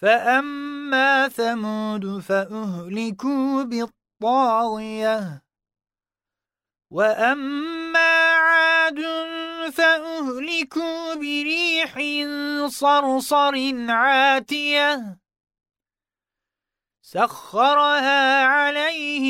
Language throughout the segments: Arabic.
فأما ثمود فأهلكوا بالطاغية وأما عاد فأهلكوا بريح صرصر عاتية سخرها عليهم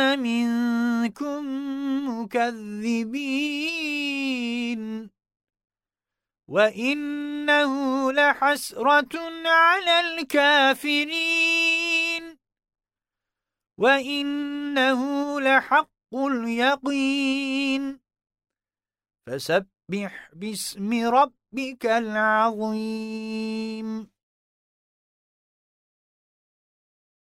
مِنكُم مُّكَذِّبِينَ وَإِنَّهُ لَحَسْرَةٌ عَلَى الْكَافِرِينَ وَإِنَّهُ لَحَقُّ الْيَقِينِ فَسَبِّحْ بِاسْمِ رَبِّكَ الْعَظِيمِ